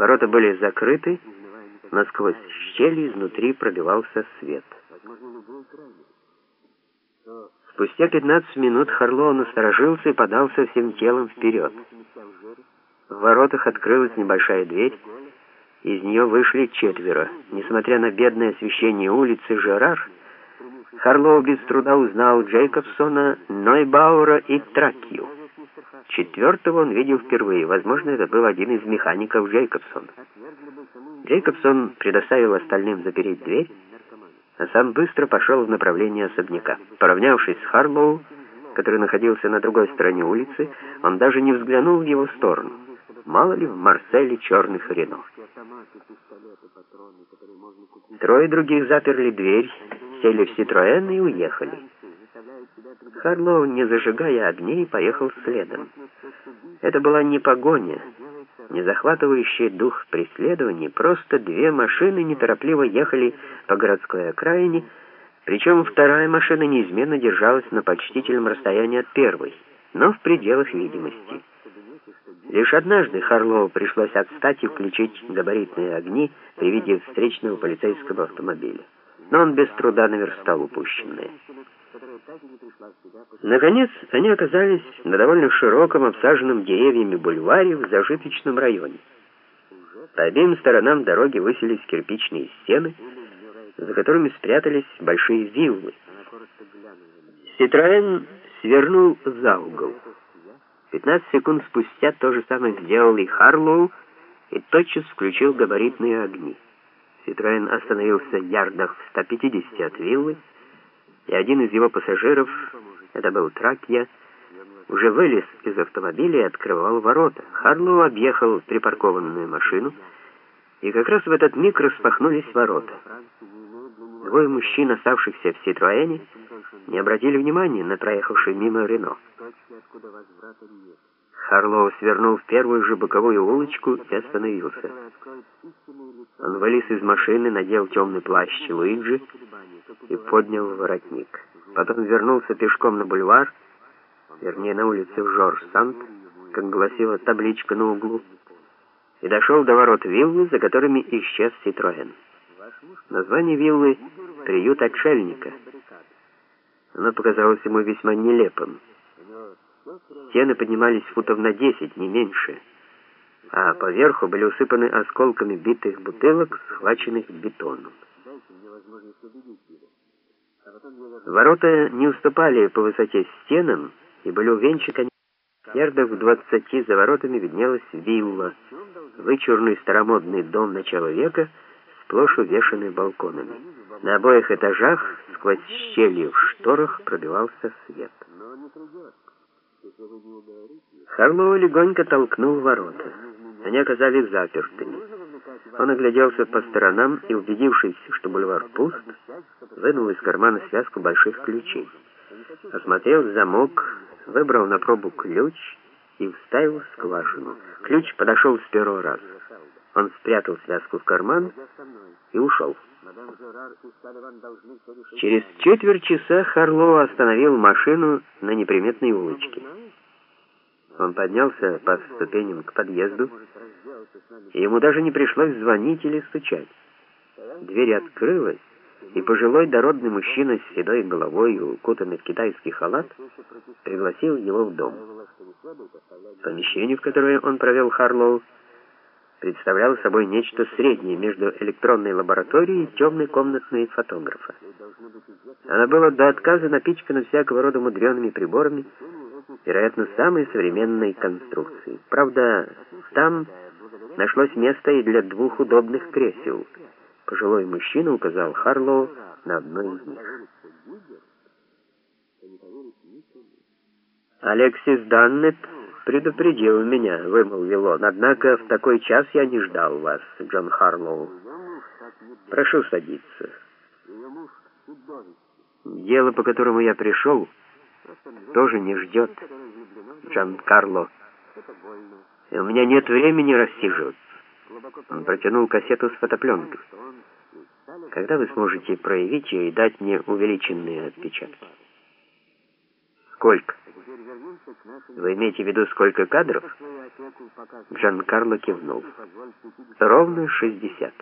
Ворота были закрыты, но сквозь щели изнутри пробивался свет. Спустя 15 минут Харлоу насторожился и подался всем телом вперед. В воротах открылась небольшая дверь, из нее вышли четверо. Несмотря на бедное освещение улицы Жерар, Харлоу без труда узнал Джейкобсона, Нойбаура и Тракью. Четвертого он видел впервые. Возможно, это был один из механиков Джейкобсона. Джейкобсон предоставил остальным запереть дверь, а сам быстро пошел в направлении особняка. Поравнявшись с Харлоу, который находился на другой стороне улицы, он даже не взглянул в его сторону. Мало ли в Марселе черных Рено. Трое других заперли дверь, сели в Ситроэн и уехали. Харлоу, не зажигая огней, поехал следом. Это была не погоня, не захватывающий дух преследования, просто две машины неторопливо ехали по городской окраине, причем вторая машина неизменно держалась на почтительном расстоянии от первой, но в пределах видимости. Лишь однажды Харлоу пришлось отстать и включить габаритные огни при виде встречного полицейского автомобиля. Но он без труда наверстал упущенное. Наконец, они оказались на довольно широком, обсаженном деревьями бульваре в зажиточном районе. По обеим сторонам дороги высились кирпичные стены, за которыми спрятались большие виллы. Ситроен свернул за угол. 15 секунд спустя то же самое сделал и Харлоу, и тотчас включил габаритные огни. Ситроен остановился в ярдах в 150 от виллы, и один из его пассажиров, это был Тракья, уже вылез из автомобиля и открывал ворота. Харлоу объехал припаркованную машину, и как раз в этот миг распахнулись ворота. Двое мужчин, оставшихся в Ситроэне, не обратили внимания на проехавший мимо Рено. Харлоу свернул в первую же боковую улочку и остановился. Он вылез из машины, надел темный плащ Луиджи и поднял воротник. Потом вернулся пешком на бульвар, вернее, на улицу Жорж-Сант, как гласила табличка на углу, и дошел до ворот виллы, за которыми исчез Ситроен. Название виллы «Приют отшельника». Оно показалось ему весьма нелепым. Стены поднимались футов на десять, не меньше, а поверху были усыпаны осколками битых бутылок, схваченных бетоном. Ворота не уступали по высоте стенам и были увенчаны в двадцати за воротами виднелась вилла, вычурный старомодный дом начала века, сплошь увешанный балконами. На обоих этажах сквозь щели в шторах пробивался свет. Харлоу легонько толкнул ворота. Они оказались запертыми. Он огляделся по сторонам и, убедившись, что бульвар пуст, вынул из кармана связку больших ключей. Осмотрел замок, выбрал на пробу ключ и вставил в скважину. Ключ подошел с первого раза. Он спрятал связку в карман и ушел. Через четверть часа Харлоу остановил машину на неприметной улочке. Он поднялся по ступеням к подъезду, и ему даже не пришлось звонить или стучать. Дверь открылась, и пожилой дородный мужчина с седой головой, укутанный в китайский халат, пригласил его в дом. Помещение, в которое он провел Харлоу, представляло собой нечто среднее между электронной лабораторией и темной комнатной фотографа. Она была до отказа напичкана всякого рода мудреными приборами, вероятно, самой современной конструкции. Правда, там нашлось место и для двух удобных кресел. Пожилой мужчина указал Харлоу на одно из них. Алексис Даннет предупредил меня, вымолвил он. Однако в такой час я не ждал вас, Джон Харлоу. Прошу садиться. Дело, по которому я пришел, тоже не ждет, Джан Карло. И у меня нет времени рассиживаться. Он протянул кассету с фотопленкой. Когда вы сможете проявить ее и дать мне увеличенные отпечатки? Сколько? Вы имеете в виду, сколько кадров? Джан Карло кивнул. Ровно 60.